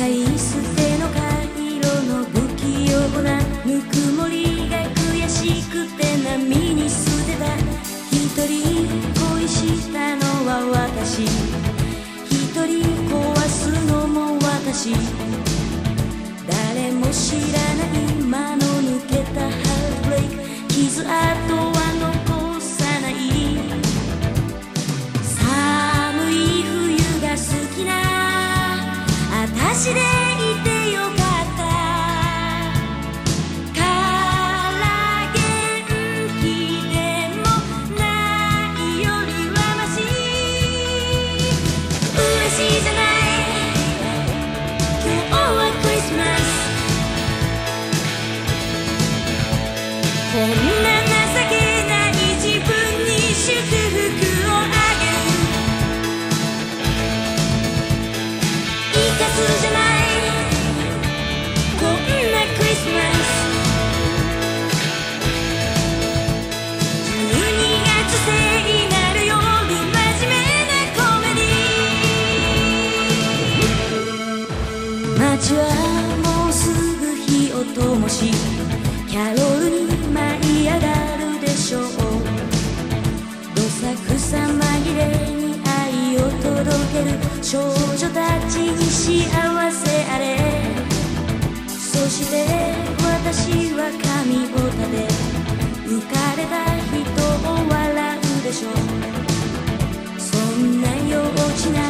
使い捨ての回路の不器用なぬくもりが悔しくて波に捨てた。一人恋したのは私。一人壊すのも私。now. して私は髪を立て浮かれた人を笑うでしょう。そんな幼稚な